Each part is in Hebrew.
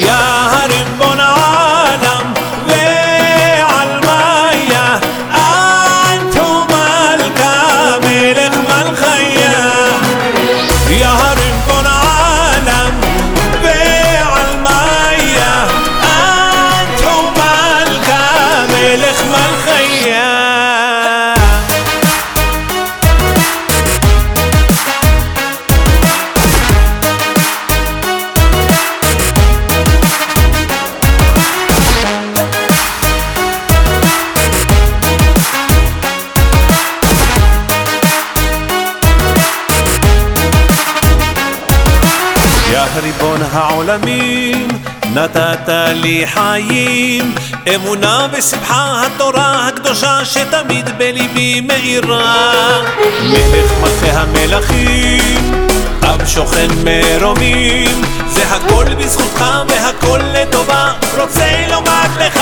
يا هرب العالم وعالمية أنتم الكامل ما الخيام يا העולמים, נתת לי חיים, אמונה בשמחה התורה הקדושה שתמיד בליבי מאירה. מלך מלכי המלכים, אב שוכן מרומים, זה הכל בזכותך והכל לטובה, רוצה לומר לך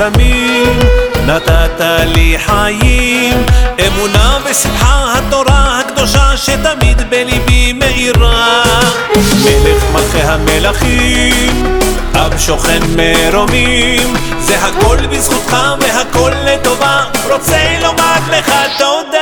העולמים, נתת לי חיים, אמונה ושמחה התורה הקדושה שתמיד בליבי מאירה. מלך מלכי המלכים, אב שוכן מרומים, זה הכל בזכותך והכל לטובה, רוצה לומר לך תודה.